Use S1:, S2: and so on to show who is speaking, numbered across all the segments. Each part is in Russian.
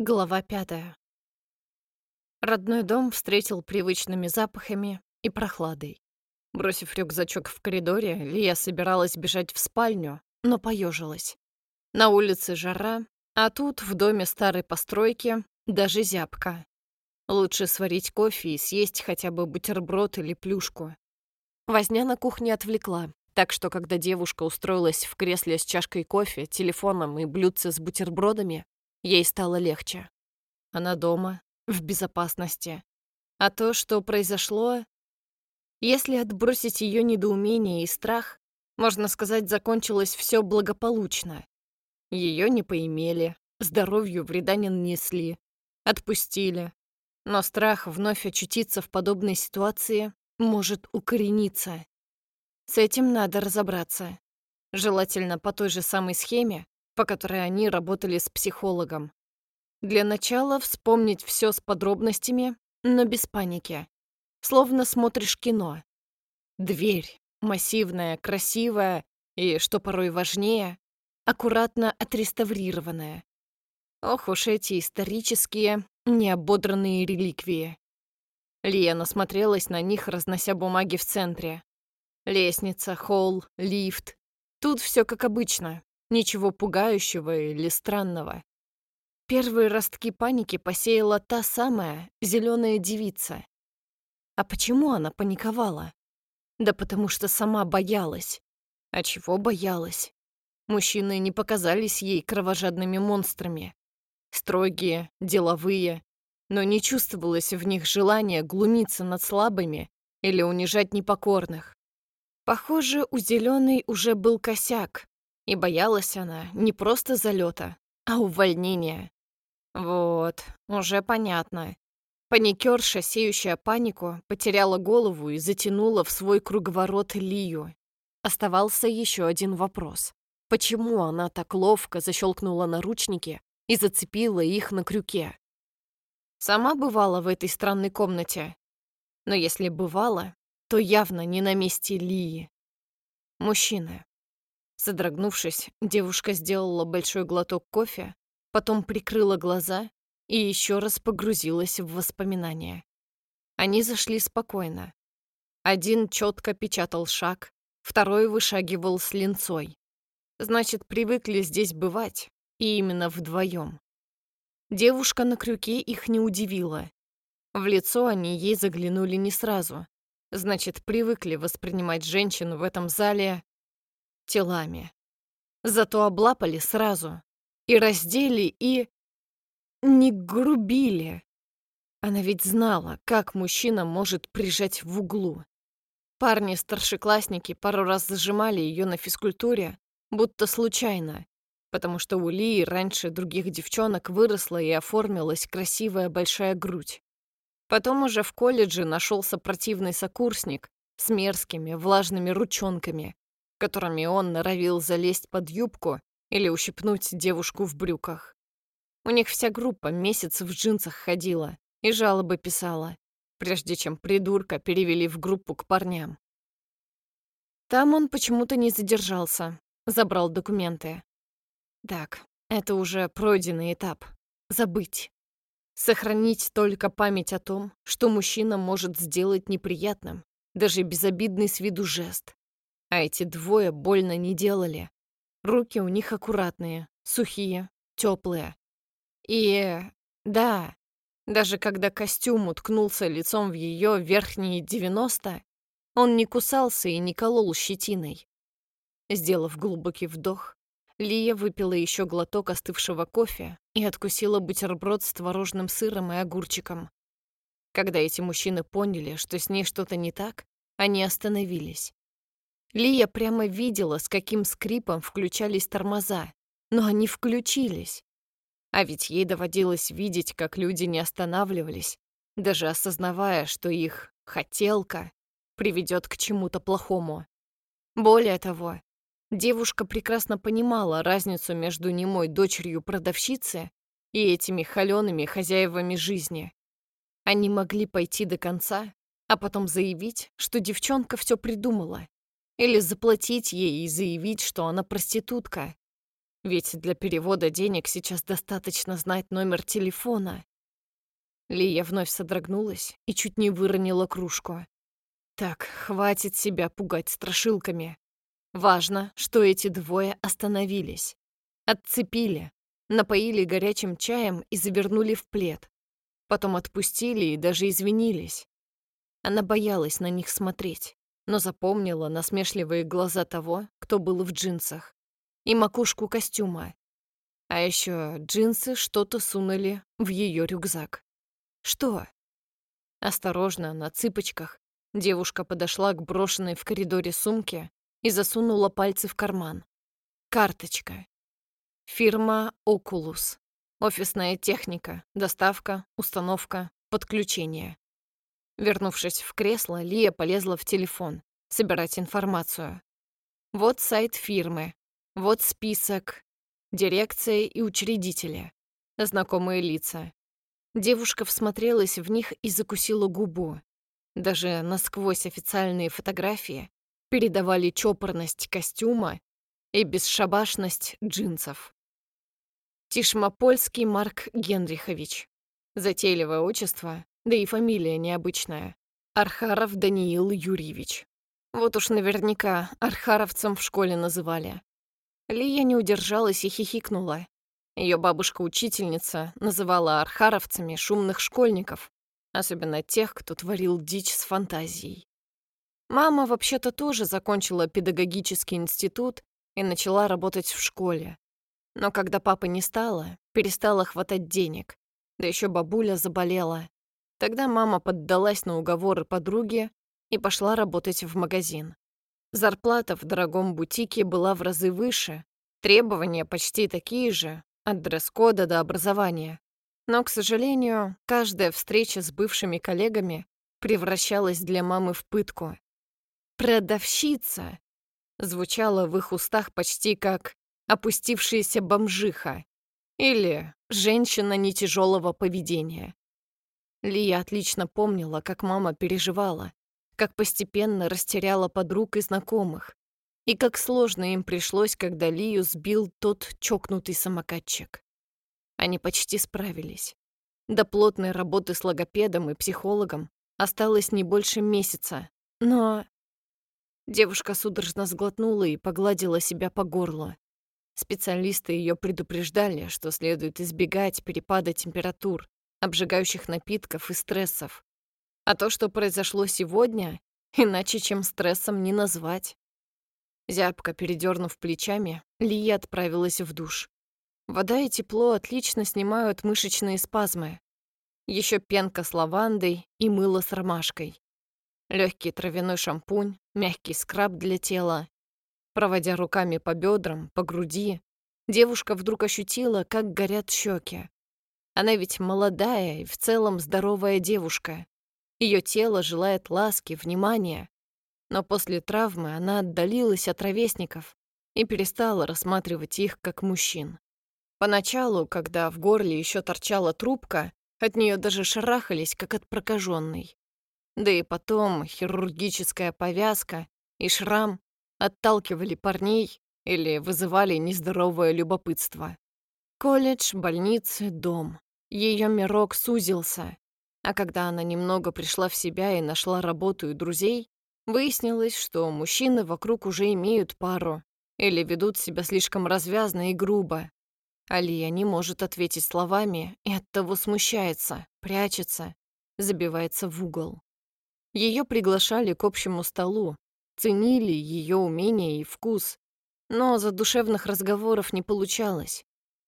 S1: Глава пятая. Родной дом встретил привычными запахами и прохладой. Бросив рюкзачок в коридоре, Лия собиралась бежать в спальню, но поежилась. На улице жара, а тут, в доме старой постройки, даже зябка. Лучше сварить кофе и съесть хотя бы бутерброд или плюшку. Возня на кухне отвлекла, так что когда девушка устроилась в кресле с чашкой кофе, телефоном и блюдце с бутербродами, Ей стало легче. Она дома, в безопасности. А то, что произошло... Если отбросить ее недоумение и страх, можно сказать, закончилось все благополучно. Ее не поимели, здоровью вреда не нанесли, отпустили. Но страх вновь очутиться в подобной ситуации может укорениться. С этим надо разобраться. Желательно по той же самой схеме, по которой они работали с психологом. Для начала вспомнить все с подробностями, но без паники. Словно смотришь кино. Дверь, массивная, красивая и, что порой важнее, аккуратно отреставрированная. Ох уж эти исторические, неободранные реликвии. Лия насмотрелась на них, разнося бумаги в центре. Лестница, холл, лифт. Тут все как обычно. Ничего пугающего или странного. Первые ростки паники посеяла та самая зеленая девица. А почему она паниковала? Да потому что сама боялась. А чего боялась? Мужчины не показались ей кровожадными монстрами. Строгие, деловые, но не чувствовалось в них желания глумиться над слабыми или унижать непокорных. Похоже, у зеленой уже был косяк, и боялась она не просто залета, а увольнения. Вот, уже понятно. Паникерша, сеющая панику, потеряла голову и затянула в свой круговорот Лию. Оставался еще один вопрос. Почему она так ловко защелкнула наручники и зацепила их на крюке? Сама бывала в этой странной комнате. Но если бывала, то явно не на месте Лии. Мужчина. Содрогнувшись, девушка сделала большой глоток кофе, потом прикрыла глаза и еще раз погрузилась в воспоминания. Они зашли спокойно. Один четко печатал шаг, второй вышагивал с линцой. Значит, привыкли здесь бывать, и именно вдвоем. Девушка на крюке их не удивила. В лицо они ей заглянули не сразу. Значит, привыкли воспринимать женщину в этом зале телами. Зато облапали сразу. И раздели, и... Не грубили. Она ведь знала, как мужчина может прижать в углу. Парни-старшеклассники пару раз зажимали ее на физкультуре, будто случайно, потому что у Лии раньше других девчонок выросла и оформилась красивая большая грудь. Потом уже в колледже нашелся противный сокурсник с мерзкими влажными ручонками, которыми он норовил залезть под юбку или ущипнуть девушку в брюках. У них вся группа месяц в джинсах ходила и жалобы писала, прежде чем придурка перевели в группу к парням. Там он почему-то не задержался, забрал документы. Так, это уже пройденный этап. Забыть. Сохранить только память о том, что мужчина может сделать неприятным, даже безобидный с виду жест. А эти двое больно не делали. Руки у них аккуратные, сухие, теплые. И да, даже когда костюм уткнулся лицом в ее верхние 90, он не кусался и не колол щетиной. Сделав глубокий вдох, Лия выпила еще глоток остывшего кофе и откусила бутерброд с творожным сыром и огурчиком. Когда эти мужчины поняли, что с ней что-то не так, они остановились. Лия прямо видела, с каким скрипом включались тормоза, но они включились. А ведь ей доводилось видеть, как люди не останавливались, даже осознавая, что их «хотелка» приведет к чему-то плохому. Более того, девушка прекрасно понимала разницу между немой дочерью продавщицы и этими холеными хозяевами жизни. Они могли пойти до конца, а потом заявить, что девчонка все придумала, или заплатить ей и заявить, что она проститутка. Ведь для перевода денег сейчас достаточно знать номер телефона. Лия вновь содрогнулась и чуть не выронила кружку. Так, хватит себя пугать страшилками. Важно, что эти двое остановились. Отцепили, напоили горячим чаем и завернули в плед. Потом отпустили и даже извинились. Она боялась на них смотреть, но запомнила насмешливые глаза того, кто был в джинсах, и макушку костюма. А еще джинсы что-то сунули в ее рюкзак. Что? Осторожно, на цыпочках, девушка подошла к брошенной в коридоре сумке и засунула пальцы в карман. Карточка. Фирма Oculus. Офисная техника, доставка, установка, подключение. Вернувшись в кресло, Лия полезла в телефон, собирать информацию. Вот сайт фирмы, вот список, дирекция и учредители, знакомые лица. Девушка всмотрелась в них и закусила губу. Даже насквозь официальные фотографии передавали чопорность костюма и бесшабашность джинсов. Тишмопольский Марк Генрихович. Затейливое отчество, да и фамилия необычная. Архаров Даниил Юрьевич. Вот уж наверняка архаровцем в школе называли. Лия не удержалась и хихикнула. Ее бабушка-учительница называла архаровцами шумных школьников, особенно тех, кто творил дичь с фантазией. Мама вообще-то тоже закончила педагогический институт и начала работать в школе. Но когда папы не стало, перестала хватать денег. Да еще бабуля заболела. Тогда мама поддалась на уговоры подруги и пошла работать в магазин. Зарплата в дорогом бутике была в разы выше, требования почти такие же, от дресс-кода до образования. Но, к сожалению, каждая встреча с бывшими коллегами превращалась для мамы в пытку. «Продавщица» звучало в их устах почти как «опустившаяся бомжиха» или «женщина нетяжелого поведения». Лия отлично помнила, как мама переживала, как постепенно растеряла подруг и знакомых, и как сложно им пришлось, когда Лию сбил тот чокнутый самокатчик. Они почти справились. До плотной работы с логопедом и психологом осталось не больше месяца, но... Девушка судорожно сглотнула и погладила себя по горлу. Специалисты ее предупреждали, что следует избегать перепада температур, обжигающих напитков и стрессов. А то, что произошло сегодня, иначе чем стрессом не назвать. Зябко передернув плечами, Лия отправилась в душ. Вода и тепло отлично снимают мышечные спазмы. Еще пенка с лавандой и мыло с ромашкой. Легкий травяной шампунь, мягкий скраб для тела. Проводя руками по бедрам, по груди, девушка вдруг ощутила, как горят щеки. Она ведь молодая и в целом здоровая девушка. Ее тело желает ласки, внимания. Но после травмы она отдалилась от ровесников и перестала рассматривать их как мужчин. Поначалу, когда в горле еще торчала трубка, от нее даже шарахались, как от прокаженной. Да и потом хирургическая повязка и шрам отталкивали парней или вызывали нездоровое любопытство. Колледж, больницы, дом. Ее мирок сузился, а когда она немного пришла в себя и нашла работу и друзей, выяснилось, что мужчины вокруг уже имеют пару или ведут себя слишком развязно и грубо. Алия не может ответить словами и оттого смущается, прячется, забивается в угол. Ее приглашали к общему столу, ценили ее умения и вкус, но задушевных разговоров не получалось.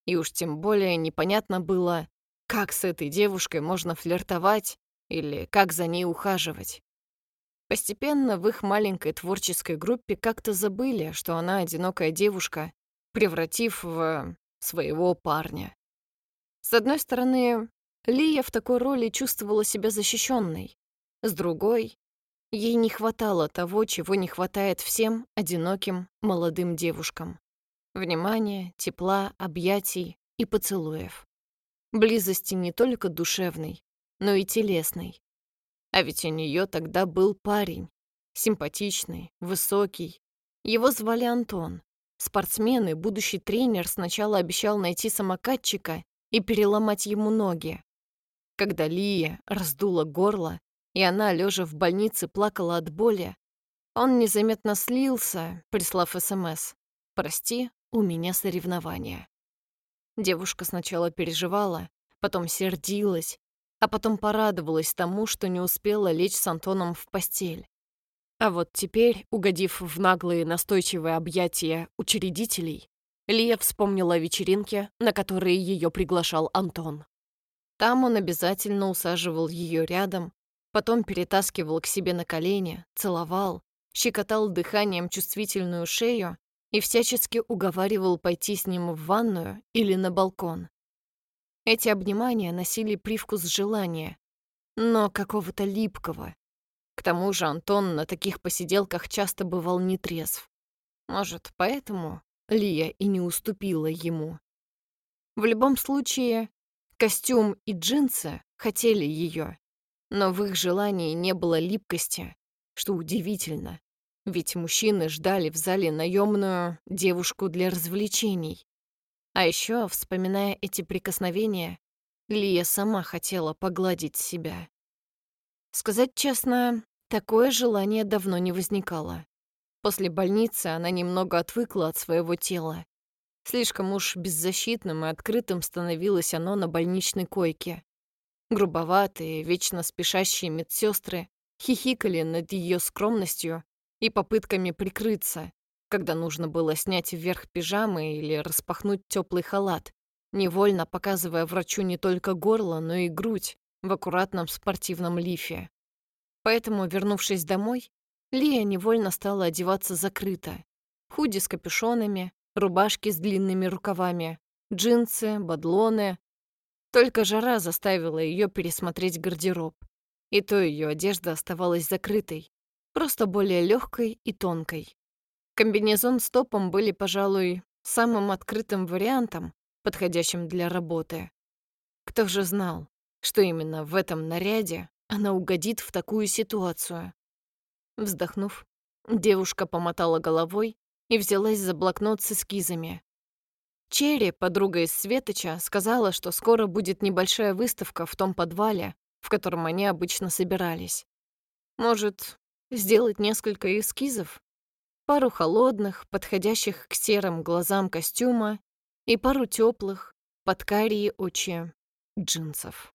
S1: И уж тем более непонятно было, как с этой девушкой можно флиртовать или как за ней ухаживать. Постепенно в их маленькой творческой группе как-то забыли, что она одинокая девушка, превратив в своего парня. С одной стороны, Лия в такой роли чувствовала себя защищенной, с другой, ей не хватало того, чего не хватает всем одиноким молодым девушкам. Внимания, тепла, объятий и поцелуев близости не только душевной, но и телесной. А ведь у нее тогда был парень, симпатичный, высокий. Его звали Антон, Спортсмен и будущий тренер сначала обещал найти самокатчика и переломать ему ноги. Когда Лия раздула горло, и она, лежа в больнице, плакала от боли, он незаметно слился, прислав СМС. «Прости, у меня соревнования». Девушка сначала переживала, потом сердилась, а потом порадовалась тому, что не успела лечь с Антоном в постель. А вот теперь, угодив в наглые настойчивые объятия учредителей, Лия вспомнила о вечеринке, на которые ее приглашал Антон. Там он обязательно усаживал ее рядом, потом перетаскивал к себе на колени, целовал, щекотал дыханием чувствительную шею и всячески уговаривал пойти с ним в ванную или на балкон. Эти обнимания носили привкус желания, но какого-то липкого. К тому же Антон на таких посиделках часто бывал нетрезв. Может, поэтому Лия и не уступила ему. В любом случае, костюм и джинсы хотели ее, но в их желании не было липкости, что удивительно, ведь мужчины ждали в зале наемную девушку для развлечений. А еще, вспоминая эти прикосновения, Лия сама хотела погладить себя. Сказать честно, такое желание давно не возникало. После больницы она немного отвыкла от своего тела. Слишком уж беззащитным и открытым становилось оно на больничной койке. Грубоватые, вечно спешащие медсестры хихикали над ее скромностью и попытками прикрыться, когда нужно было снять вверх пижамы или распахнуть теплый халат, невольно показывая врачу не только горло, но и грудь в аккуратном спортивном лифе. Поэтому, вернувшись домой, Лия невольно стала одеваться закрыто. Худи с капюшонами, рубашки с длинными рукавами, джинсы, бадлоны. Только жара заставила ее пересмотреть гардероб. И то ее одежда оставалась закрытой, просто более легкой и тонкой. Комбинезон с топом были, пожалуй, самым открытым вариантом, подходящим для работы. Кто же знал, что именно в этом наряде она угодит в такую ситуацию? Вздохнув, девушка помотала головой и взялась за блокнот с эскизами. Черри, подруга из Светоча, сказала, что скоро будет небольшая выставка в том подвале, в котором они обычно собирались. Может, сделать несколько эскизов пару холодных, подходящих к серым глазам костюма и пару теплых, под карие очи, джинсов.